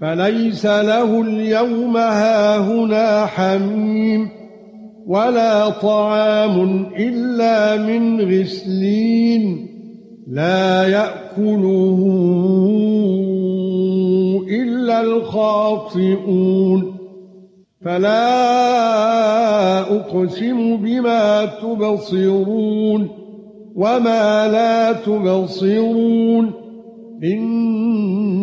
فليس له اليوم هاهنا حميم ولا طعام إلا من غسلين لا يأكله إلا الخاطئون فلا أقسم بما تبصرون وما لا تبصرون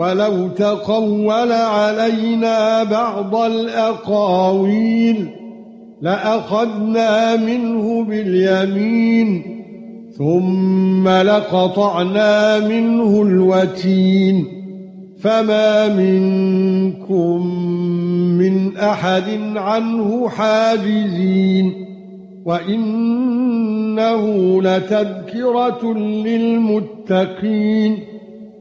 ولو تقول علينا بعض الأقاويل لأخذنا منه باليمين ثم لقطعنا منه الوتين فما منكم من أحد عنه حاجزين وإنه لتذكرة للمتقين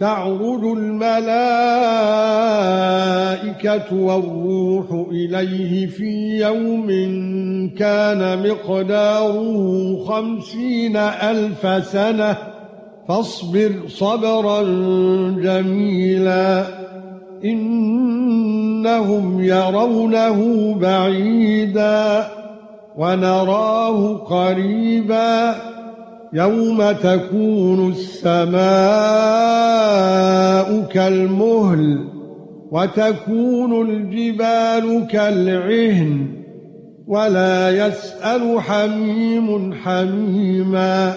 تعرج الملائكة والروح إليه في يوم كان مقداره خمسين ألف سنة. فاصبر صبرا جميلا. إنهم يرونه بعيدا ونراه قريبا. يَوْمَ تَكُونُ السَّمَاءُ كَالْمُهْلِ وَتَكُونُ الْجِبَالُ كَالْعِهْنِ وَلَا يَسْأَلُ حَمِيمٌ حَمِيمًا